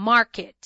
market.